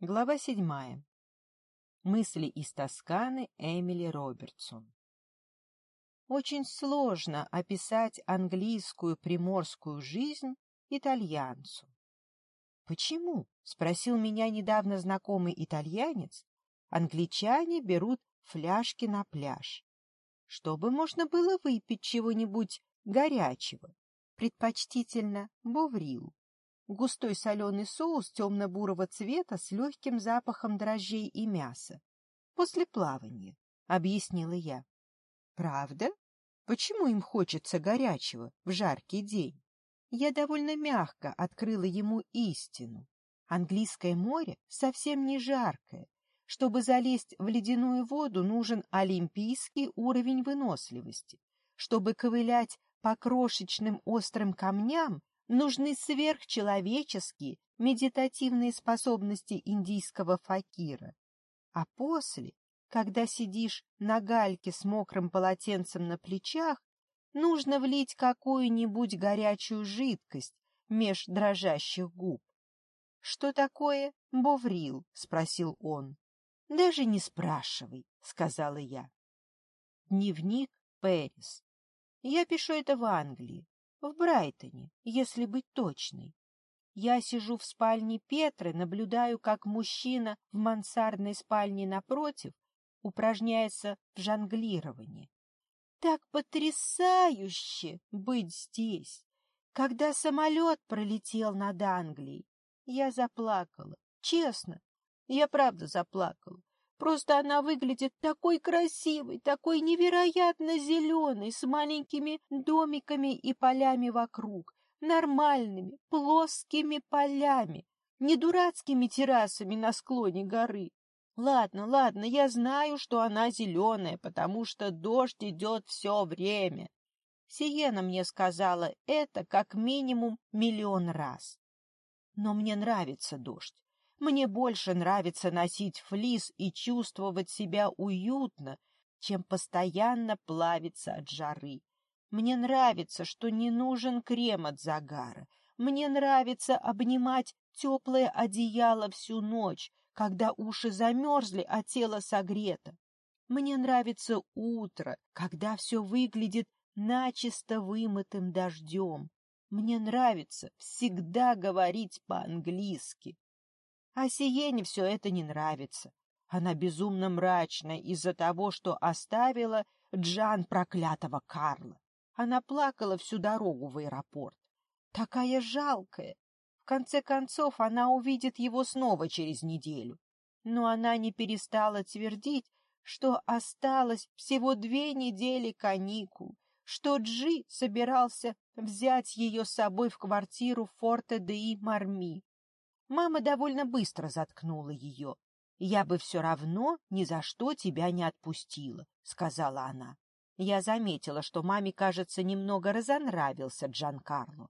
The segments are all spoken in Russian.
Глава седьмая. Мысли из Тосканы Эмили Робертсон. Очень сложно описать английскую приморскую жизнь итальянцу. «Почему?» — спросил меня недавно знакомый итальянец. «Англичане берут фляжки на пляж, чтобы можно было выпить чего-нибудь горячего, предпочтительно буврил густой соленый соус темно-бурого цвета с легким запахом дрожжей и мяса. После плавания, — объяснила я. — Правда? Почему им хочется горячего в жаркий день? Я довольно мягко открыла ему истину. Английское море совсем не жаркое. Чтобы залезть в ледяную воду, нужен олимпийский уровень выносливости. Чтобы ковылять по крошечным острым камням, нужны сверхчеловеческие медитативные способности индийского факира. А после, когда сидишь на гальке с мокрым полотенцем на плечах, нужно влить какую-нибудь горячую жидкость меж дрожащих губ. — Что такое боврил? — спросил он. — Даже не спрашивай, — сказала я. Дневник Пэрис. Я пишу это в Англии. В Брайтоне, если быть точной. Я сижу в спальне Петры, наблюдаю, как мужчина в мансардной спальне напротив упражняется в жонглировании. Так потрясающе быть здесь! Когда самолет пролетел над Англией, я заплакала. Честно, я правда заплакала. Просто она выглядит такой красивой, такой невероятно зеленой, с маленькими домиками и полями вокруг, нормальными, плоскими полями, не дурацкими террасами на склоне горы. Ладно, ладно, я знаю, что она зеленая, потому что дождь идет все время. Сиена мне сказала это как минимум миллион раз. Но мне нравится дождь. Мне больше нравится носить флис и чувствовать себя уютно, чем постоянно плавиться от жары. Мне нравится, что не нужен крем от загара. Мне нравится обнимать теплое одеяло всю ночь, когда уши замерзли, а тело согрето. Мне нравится утро, когда все выглядит начисто вымытым дождем. Мне нравится всегда говорить по-английски. А Сиене все это не нравится. Она безумно мрачна из-за того, что оставила Джан проклятого Карла. Она плакала всю дорогу в аэропорт. Такая жалкая. В конце концов, она увидит его снова через неделю. Но она не перестала твердить, что осталось всего две недели каникул, что Джи собирался взять ее с собой в квартиру Форте де Марми, Мама довольно быстро заткнула ее. «Я бы все равно ни за что тебя не отпустила», — сказала она. Я заметила, что маме, кажется, немного разонравился Джанкарло.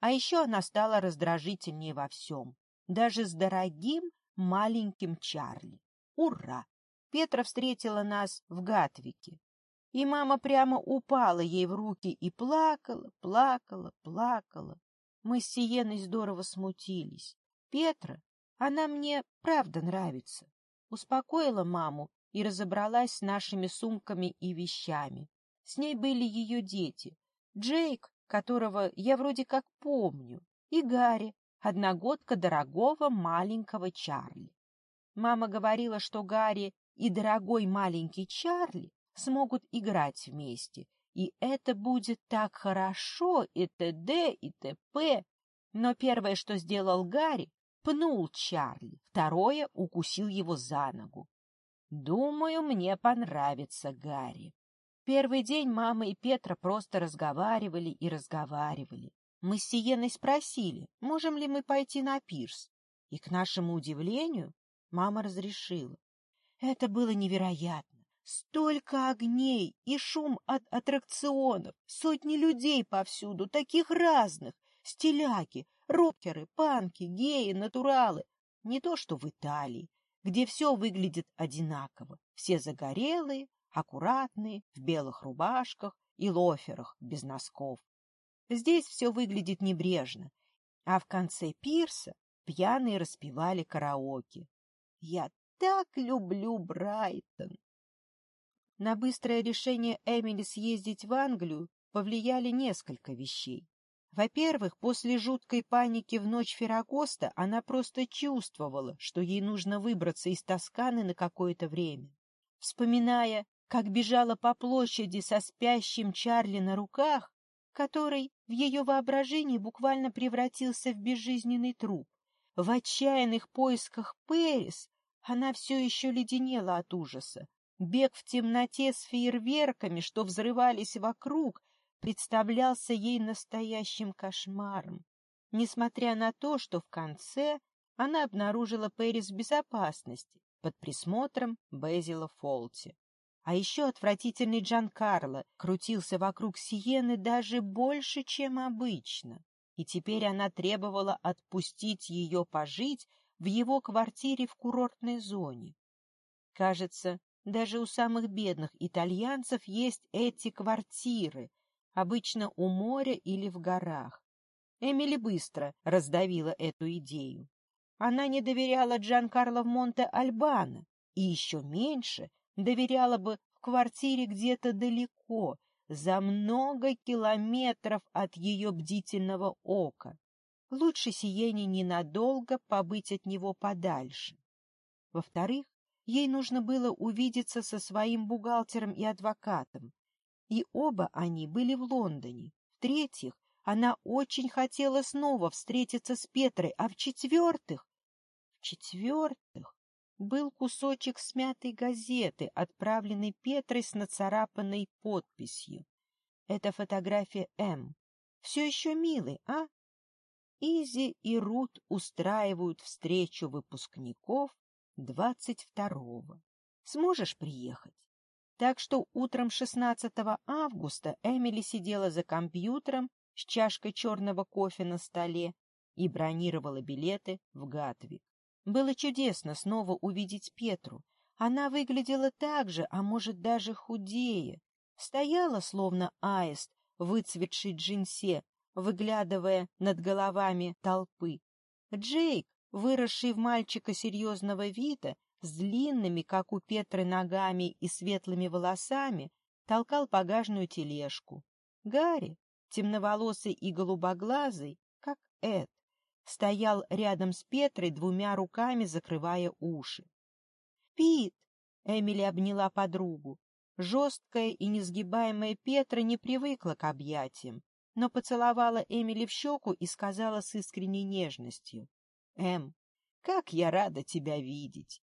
А еще она стала раздражительнее во всем, даже с дорогим маленьким Чарли. Ура! Петра встретила нас в Гатвике. И мама прямо упала ей в руки и плакала, плакала, плакала. Мы с Сиеной здорово смутились. Петра, она мне правда нравится. Успокоила маму и разобралась с нашими сумками и вещами. С ней были ее дети. Джейк, которого я вроде как помню, и Гарри, одногодка дорогого маленького Чарли. Мама говорила, что Гарри и дорогой маленький Чарли смогут играть вместе, и это будет так хорошо, и т.д., и т.п. Но первое, что сделал Гарри, пнул Чарли, второе укусил его за ногу. «Думаю, мне понравится Гарри». Первый день мама и Петра просто разговаривали и разговаривали. Мы с Сиеной спросили, можем ли мы пойти на пирс. И, к нашему удивлению, мама разрешила. Это было невероятно. Столько огней и шум от аттракционов, сотни людей повсюду, таких разных, стиляки, рокеры, панки, геи, натуралы. Не то, что в Италии, где все выглядит одинаково. Все загорелые, аккуратные, в белых рубашках и лоферах без носков. Здесь все выглядит небрежно, а в конце пирса пьяные распевали караоке. «Я так люблю Брайтон!» На быстрое решение Эмили съездить в Англию повлияли несколько вещей. Во-первых, после жуткой паники в ночь Феррагоста она просто чувствовала, что ей нужно выбраться из Тосканы на какое-то время. Вспоминая, как бежала по площади со спящим Чарли на руках, который в ее воображении буквально превратился в безжизненный труп, в отчаянных поисках Пэрис она все еще леденела от ужаса. Бег в темноте с фейерверками, что взрывались вокруг, представлялся ей настоящим кошмаром, несмотря на то, что в конце она обнаружила Пэрис в безопасности под присмотром Безила Фолти. А еще отвратительный Джан Карло крутился вокруг Сиены даже больше, чем обычно, и теперь она требовала отпустить ее пожить в его квартире в курортной зоне. Кажется, даже у самых бедных итальянцев есть эти квартиры — обычно у моря или в горах. Эмили быстро раздавила эту идею. Она не доверяла Джан Карло в Монте Альбана и еще меньше доверяла бы в квартире где-то далеко, за много километров от ее бдительного ока. Лучше Сиене ненадолго побыть от него подальше. Во-вторых, ей нужно было увидеться со своим бухгалтером и адвокатом, и оба они были в Лондоне. В-третьих, она очень хотела снова встретиться с Петрой, а в-четвертых... В-четвертых был кусочек смятой газеты, отправленный Петрой с нацарапанной подписью. Это фотография М. Все еще милый, а? Изи и Рут устраивают встречу выпускников 22-го. Сможешь приехать? Так что утром 16 августа Эмили сидела за компьютером с чашкой черного кофе на столе и бронировала билеты в Гатвик. Было чудесно снова увидеть Петру. Она выглядела так же, а может даже худее. Стояла, словно аист, выцветший джинсе, выглядывая над головами толпы. Джейк, выросший в мальчика серьезного вида, с длинными, как у Петры, ногами и светлыми волосами, толкал багажную тележку. Гарри, темноволосый и голубоглазый, как Эд, стоял рядом с Петрой, двумя руками закрывая уши. «Пит!» — Эмили обняла подругу. Жесткая и несгибаемая Петра не привыкла к объятиям, но поцеловала Эмили в щеку и сказала с искренней нежностью. «Эм, как я рада тебя видеть!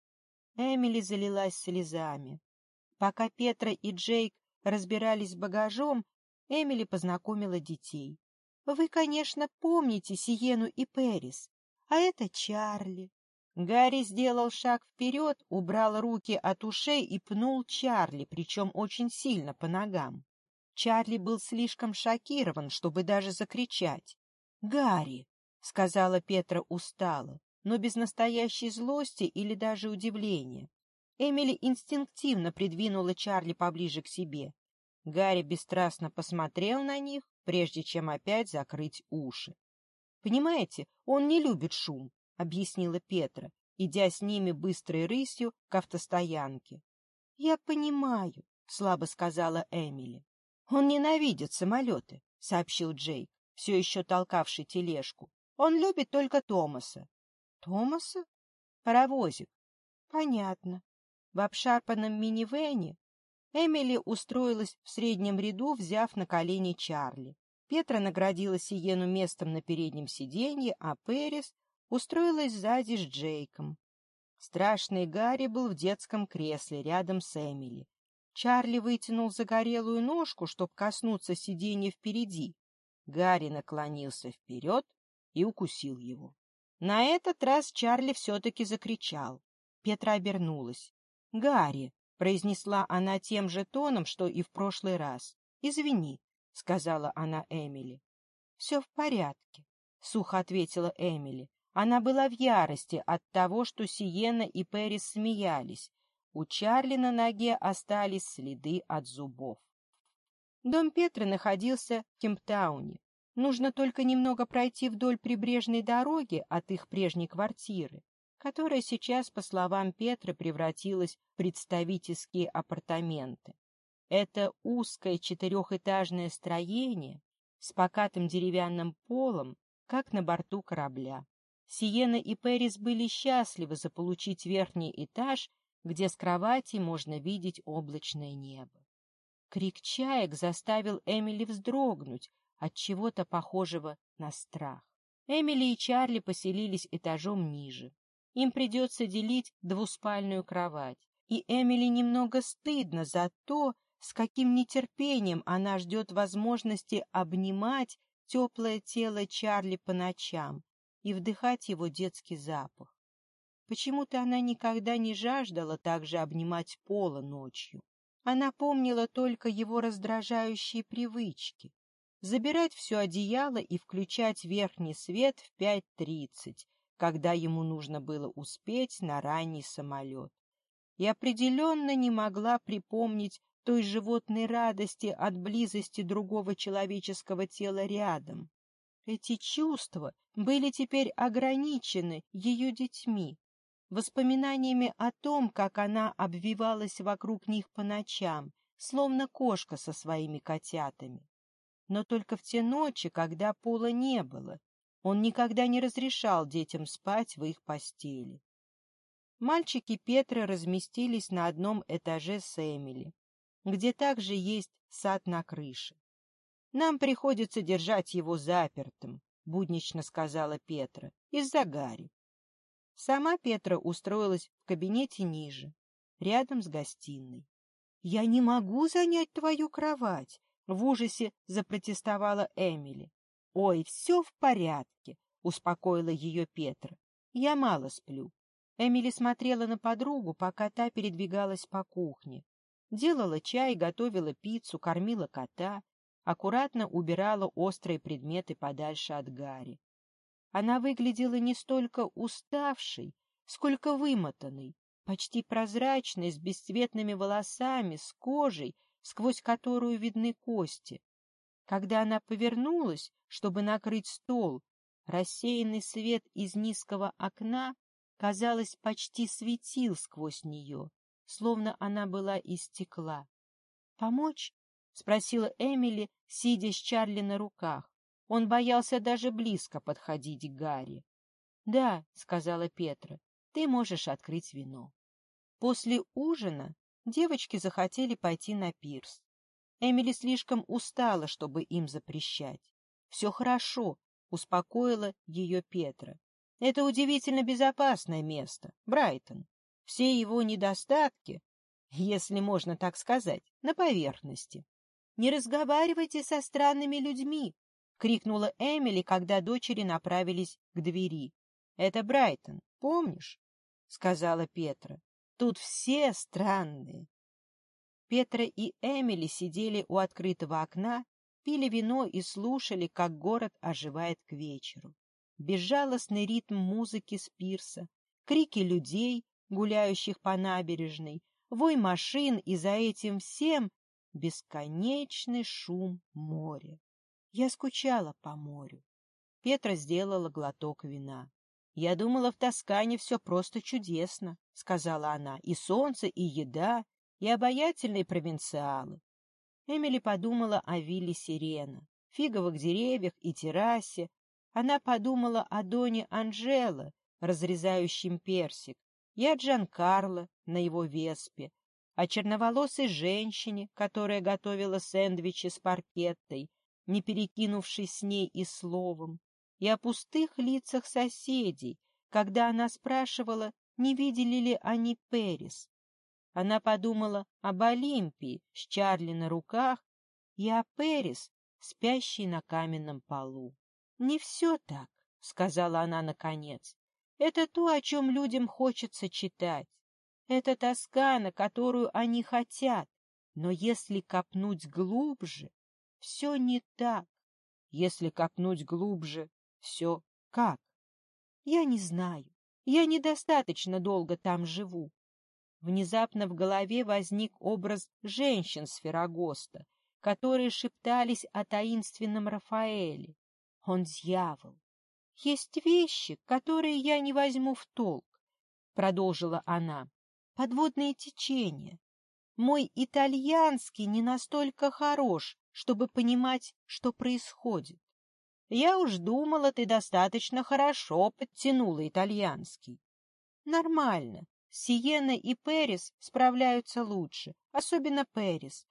Эмили залилась слезами. Пока Петра и Джейк разбирались с багажом, Эмили познакомила детей. «Вы, конечно, помните Сиену и Перис, а это Чарли». Гарри сделал шаг вперед, убрал руки от ушей и пнул Чарли, причем очень сильно по ногам. Чарли был слишком шокирован, чтобы даже закричать. «Гарри!» — сказала Петра устало но без настоящей злости или даже удивления. Эмили инстинктивно придвинула Чарли поближе к себе. Гарри бесстрастно посмотрел на них, прежде чем опять закрыть уши. «Понимаете, он не любит шум», — объяснила Петра, идя с ними быстрой рысью к автостоянке. «Я понимаю», — слабо сказала Эмили. «Он ненавидит самолеты», — сообщил Джейк, все еще толкавший тележку. «Он любит только Томаса». Томаса? Паровозик. Понятно. В обшарпанном минивэне Эмили устроилась в среднем ряду, взяв на колени Чарли. Петра наградила Сиену местом на переднем сиденье, а Перес устроилась сзади с Джейком. Страшный Гарри был в детском кресле рядом с Эмили. Чарли вытянул загорелую ножку, чтобы коснуться сиденья впереди. Гарри наклонился вперед и укусил его. На этот раз Чарли все-таки закричал. Петра обернулась. «Гарри!» — произнесла она тем же тоном, что и в прошлый раз. «Извини», — сказала она Эмили. «Все в порядке», — сухо ответила Эмили. Она была в ярости от того, что Сиена и Перис смеялись. У Чарли на ноге остались следы от зубов. Дом Петра находился в Кемптауне. Нужно только немного пройти вдоль прибрежной дороги от их прежней квартиры, которая сейчас, по словам Петра, превратилась в представительские апартаменты. Это узкое четырехэтажное строение с покатым деревянным полом, как на борту корабля. Сиена и Перис были счастливы заполучить верхний этаж, где с кровати можно видеть облачное небо. Крик чаек заставил Эмили вздрогнуть, от чего-то похожего на страх. Эмили и Чарли поселились этажом ниже. Им придется делить двуспальную кровать. И Эмили немного стыдно за то, с каким нетерпением она ждет возможности обнимать теплое тело Чарли по ночам и вдыхать его детский запах. Почему-то она никогда не жаждала также обнимать пола ночью. Она помнила только его раздражающие привычки, забирать все одеяло и включать верхний свет в 5.30, когда ему нужно было успеть на ранний самолет. И определенно не могла припомнить той животной радости от близости другого человеческого тела рядом. Эти чувства были теперь ограничены ее детьми, воспоминаниями о том, как она обвивалась вокруг них по ночам, словно кошка со своими котятами но только в те ночи, когда пола не было. Он никогда не разрешал детям спать в их постели. Мальчики Петра разместились на одном этаже с Эмили, где также есть сад на крыше. «Нам приходится держать его запертым», — буднично сказала Петра, — «из-за Гарри». Сама Петра устроилась в кабинете ниже, рядом с гостиной. «Я не могу занять твою кровать», в ужасе запротестовала Эмили. «Ой, все в порядке», — успокоила ее Петра. «Я мало сплю». Эмили смотрела на подругу, пока та передвигалась по кухне. Делала чай, готовила пиццу, кормила кота, аккуратно убирала острые предметы подальше от Гарри. Она выглядела не столько уставшей, сколько вымотанной, почти прозрачной, с бесцветными волосами, с кожей, сквозь которую видны кости. Когда она повернулась, чтобы накрыть стол, рассеянный свет из низкого окна, казалось, почти светил сквозь нее, словно она была из стекла. «Помочь?» — спросила Эмили, сидя с Чарли на руках. Он боялся даже близко подходить к Гарри. «Да», — сказала Петра, — «ты можешь открыть вино». После ужина девочки захотели пойти на пирс. Эмили слишком устала, чтобы им запрещать. «Все хорошо», — успокоила ее Петра. «Это удивительно безопасное место, Брайтон. Все его недостатки, если можно так сказать, на поверхности». «Не разговаривайте со странными людьми!» — крикнула Эмили, когда дочери направились к двери. «Это Брайтон, помнишь?» — сказала Петра. Тут все странные. Петра и Эмили сидели у открытого окна, пили вино и слушали, как город оживает к вечеру. Безжалостный ритм музыки с пирса, крики людей, гуляющих по набережной, вой машин и за этим всем бесконечный шум моря. Я скучала по морю. Петра сделала глоток вина. «Я думала, в Тоскане все просто чудесно», — сказала она, — «и солнце, и еда, и обаятельные провинциалы». Эмили подумала о вилле Сирена, фиговых деревьях и террасе. Она подумала о Доне Анжело, разрезающем персик, и о Джанкарло на его веспе, о черноволосой женщине, которая готовила сэндвичи с паркеттой, не перекинувшись с ней и словом, и о пустых лицах соседей, когда она спрашивала, не видели ли они Перис. Она подумала об Олимпии с Чарли на руках и о Перис, спящей на каменном полу. — Не все так, — сказала она наконец. — Это то, о чем людям хочется читать. Это тоска, на которую они хотят. Но если копнуть глубже, все не так. Если копнуть глубже, все как? Я не знаю. Я недостаточно долго там живу. Внезапно в голове возник образ женщин с Ферагоста, которые шептались о таинственном Рафаэле. Он дьявол. Есть вещи, которые я не возьму в толк, продолжила она. Подводные течения. Мой итальянский не настолько хорош, чтобы понимать, что происходит. Я уж думала, ты достаточно хорошо подтянула итальянский. Нормально. Сиена и Перис справляются лучше, особенно Перис.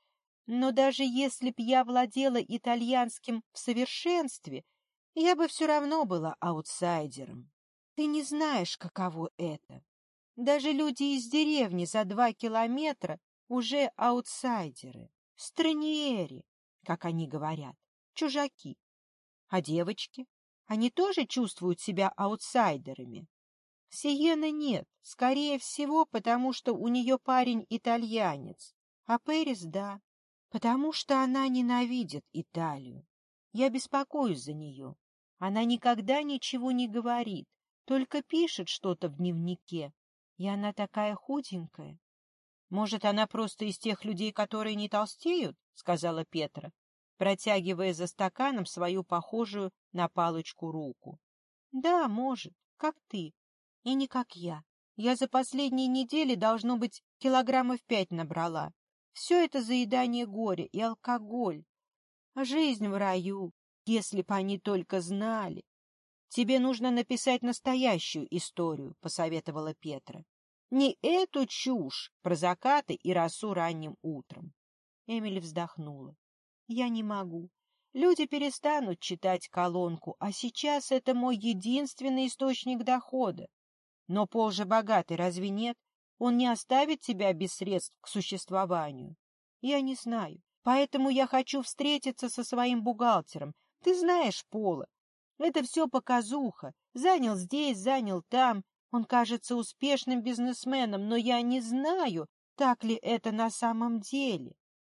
Но даже если б я владела итальянским в совершенстве, я бы все равно была аутсайдером. Ты не знаешь, каково это. Даже люди из деревни за два километра уже аутсайдеры, страниери, как они говорят, чужаки. А девочки? Они тоже чувствуют себя аутсайдерами? Сиены нет, скорее всего, потому что у нее парень итальянец. А Перес — да, потому что она ненавидит Италию. Я беспокоюсь за нее. Она никогда ничего не говорит, только пишет что-то в дневнике. И она такая худенькая. — Может, она просто из тех людей, которые не толстеют? — сказала Петра протягивая за стаканом свою похожую на палочку руку. «Да, может, как ты. И не как я. Я за последние недели, должно быть, килограммов пять набрала. Все это заедание горя и алкоголь. Жизнь в раю, если бы они только знали. Тебе нужно написать настоящую историю, — посоветовала Петра. Не эту чушь про закаты и росу ранним утром. Эмили вздохнула я не могу. Люди перестанут читать колонку, а сейчас это мой единственный источник дохода. Но Пол же богатый, разве нет? Он не оставит тебя без средств к существованию. Я не знаю, поэтому я хочу встретиться со своим бухгалтером. Ты знаешь Пола. Это все показуха. Занял здесь, занял там. Он кажется успешным бизнесменом, но я не знаю, так ли это на самом деле.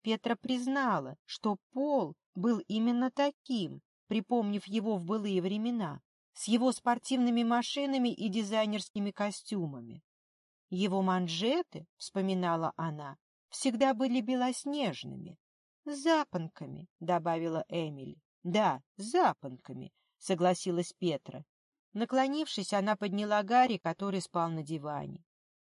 Петра признала, что Пол был именно таким, припомнив его в былые времена, с его спортивными машинами и дизайнерскими костюмами. Его манжеты, вспоминала она, всегда были белоснежными. «Запонками», — добавила Эмили. «Да, запонками», — согласилась Петра. Наклонившись, она подняла Гарри, который спал на диване.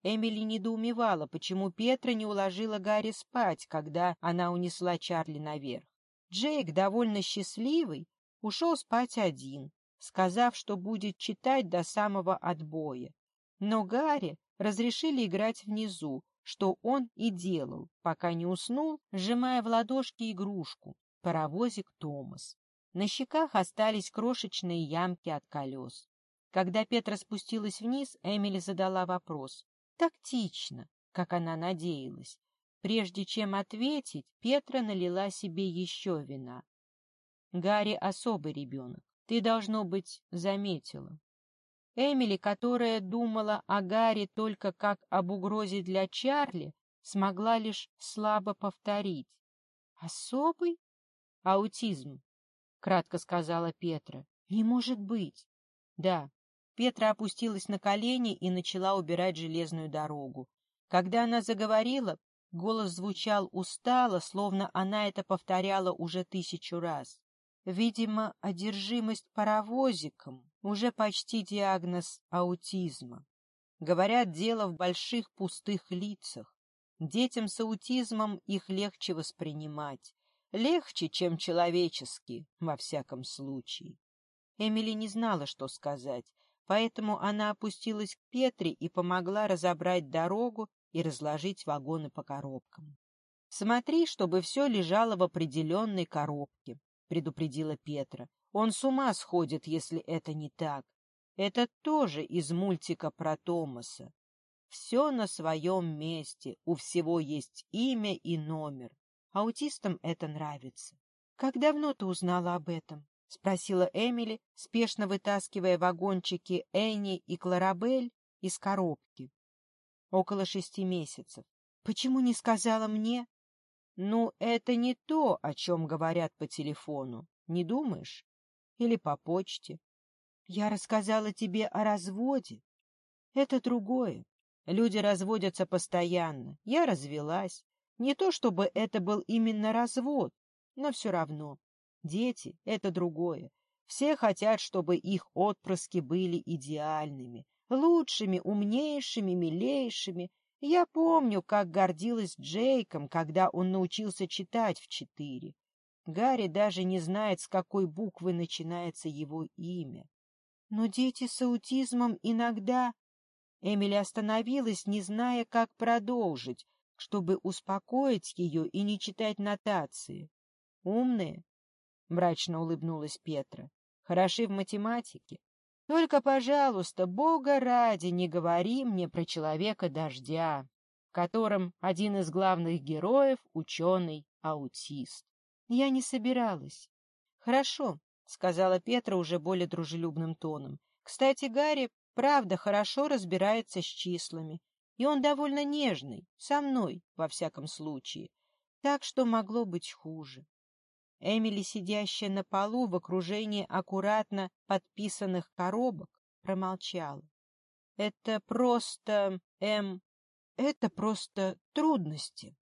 Эмили недоумевала, почему Петра не уложила Гарри спать, когда она унесла Чарли наверх. Джейк, довольно счастливый, ушел спать один, сказав, что будет читать до самого отбоя. Но Гарри разрешили играть внизу, что он и делал, пока не уснул, сжимая в ладошке игрушку — паровозик Томас. На щеках остались крошечные ямки от колес. Когда Петра спустилась вниз, Эмили задала вопрос тактично, как она надеялась. Прежде чем ответить, Петра налила себе еще вина. Гарри особый ребенок. Ты, должно быть, заметила. Эмили, которая думала о Гарри только как об угрозе для Чарли, смогла лишь слабо повторить. «Особый? Аутизм», — кратко сказала Петра. «Не может быть». «Да, Петра опустилась на колени и начала убирать железную дорогу. Когда она заговорила, голос звучал устало, словно она это повторяла уже тысячу раз. Видимо, одержимость паровозиком — уже почти диагноз аутизма. Говорят, дело в больших пустых лицах. Детям с аутизмом их легче воспринимать. Легче, чем человеческие, во всяком случае. Эмили не знала, что сказать. Поэтому она опустилась к Петре и помогла разобрать дорогу и разложить вагоны по коробкам. — Смотри, чтобы все лежало в определенной коробке, — предупредила Петра. — Он с ума сходит, если это не так. Это тоже из мультика про Томаса. Все на своем месте, у всего есть имя и номер. Аутистам это нравится. — Как давно ты узнала об этом? — спросила Эмили, спешно вытаскивая вагончики Энни и Кларабель из коробки. «Около шести месяцев. Почему не сказала мне?» «Ну, это не то, о чем говорят по телефону, не думаешь? Или по почте?» «Я рассказала тебе о разводе. Это другое. Люди разводятся постоянно. Я развелась. Не то чтобы это был именно развод, но все равно. Дети — это другое. Все хотят, чтобы их отпрыски были идеальными, лучшими, умнейшими, милейшими. Я помню, как гордилась Джейком, когда он научился читать в четыре. Гарри даже не знает, с какой буквы начинается его имя. Но дети с аутизмом иногда... Эмили остановилась, не зная, как продолжить, чтобы успокоить ее и не читать нотации. Умные — мрачно улыбнулась Петра. — Хороши в математике. Только, пожалуйста, Бога ради, не говори мне про человека дождя, в котором один из главных героев — ученый-аутист. Я не собиралась. — Хорошо, — сказала Петра уже более дружелюбным тоном. — Кстати, Гарри, правда, хорошо разбирается с числами. И он довольно нежный, со мной, во всяком случае. Так что могло быть хуже. Эмили, сидящая на полу в окружении аккуратно подписанных коробок, промолчала. — Это просто... Эм... Это просто трудности.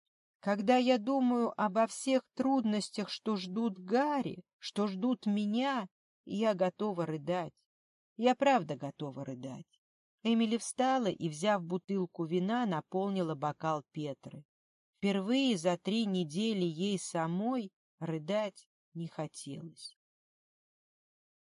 Когда я думаю обо всех трудностях, что ждут Гарри, что ждут меня, я готова рыдать. Я правда готова рыдать. Эмили встала и, взяв бутылку вина, наполнила бокал Петры. Впервые за три недели ей самой Рыдать не хотелось.